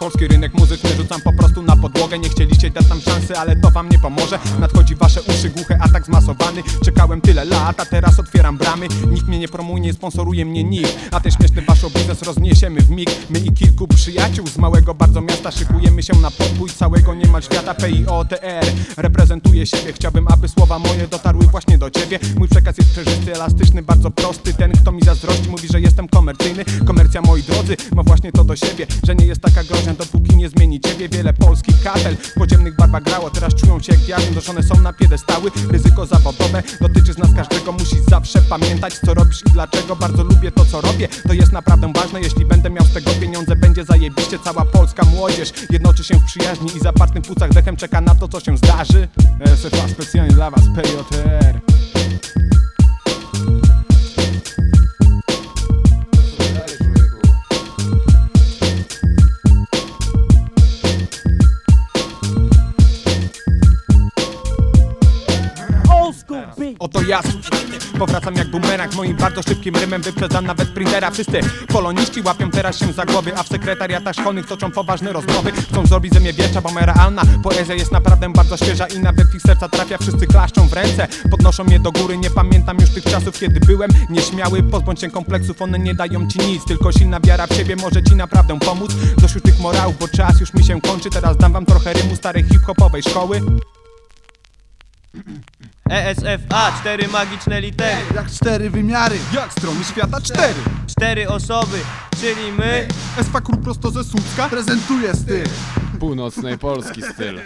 Polski rynek muzyczny rzucam po prostu na podłogę Nie chcieliście dać nam szansy, ale to wam nie pomoże. Nadchodzi wasze uszy, głuche atak zmasowany. Czekałem tyle lat, a teraz otwieram bramy. Nikt mnie nie promuje, nie sponsoruje mnie nikt. A ten śmieszny wasz biznes rozniesiemy w mig. My i kilku przyjaciół z małego bardzo miasta Szykujemy się na podbój całego niemal świata. PIOTR Reprezentuję siebie, chciałbym aby słowa moje dotarły właśnie do ciebie. Mój przekaz jest przejrzysty, elastyczny, bardzo prosty. Ten kto mi zazdrości mówi, że jestem komercyjny. Komercja moi drodzy ma właśnie to do siebie Że nie jest taka groźna dopóki nie zmieni ciebie. Wiele polskich katel w podziemnych barwach grało Teraz czują się jak diabły, doszone są na piedestały. Ryzyko zawodowe dotyczy z nas każdego Musisz zawsze pamiętać co robisz i dlaczego. Bardzo lubię to co robię, to jest naprawdę ważne. Jeśli będę miał z tego pieniądze będzie zajebiście Cała polska młodzież. Jednoczy się w przyjaźni I zapartym płucach dechem czeka na to co się zdarzy. SFA specjalnie dla was, PJR Oto ja Powracam jak bumerang moim bardzo szybkim rymem Wyprzedzam nawet printera. Wszyscy koloniści łapią teraz się za głowy A w sekretariatach szkolnych toczą poważne rozmowy. Chcą zrobić ze mnie wiecza, bo moja realna Poezja jest naprawdę bardzo świeża I nawet w ich serca trafia Wszyscy klaszczą w ręce. Podnoszą mnie do góry Nie pamiętam już tych czasów, kiedy byłem nieśmiały. Pozbądź się kompleksów, one nie dają ci nic Tylko silna wiara w siebie może ci naprawdę pomóc. Dość już tych morałów, bo czas już mi się kończy Teraz dam wam trochę rymu starej hip-hopowej szkoły ESFA, cztery magiczne litery. Jak cztery wymiary. Jak strony świata cztery. Cztery osoby, czyli my. Espakru prosto ze Słupska Prezentuje styl. Północnej Polski styl.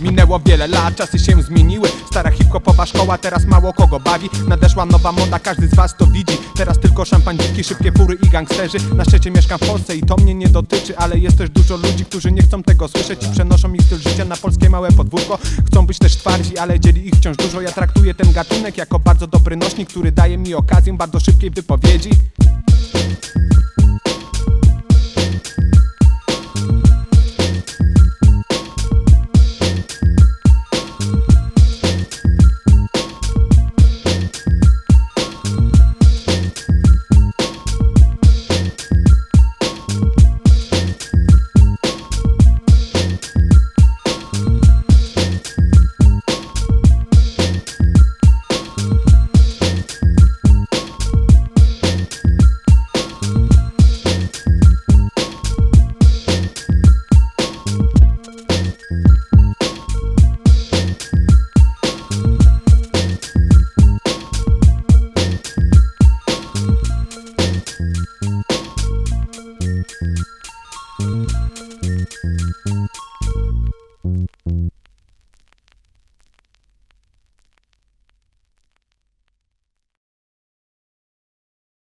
Minęło wiele lat, czasy się zmieniły. Stara hip-hopowa szkoła teraz mało kogo bawi. Nadeszła nowa moda, każdy z was to widzi. Teraz tylko szampan dziki, szybkie fury i gangsterzy. Na szczęście mieszkam w Polsce i to mnie nie dotyczy Ale jest też dużo ludzi, którzy nie chcą tego słyszeć. I przenoszą ich styl życia na polskie małe podwórko. Chcą być też twardzi, ale dzieli ich wciąż dużo. Ja traktuję ten gatunek jako bardzo dobry nośnik Który daje mi okazję bardzo szybkiej wypowiedzi